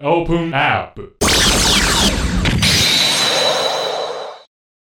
Open app.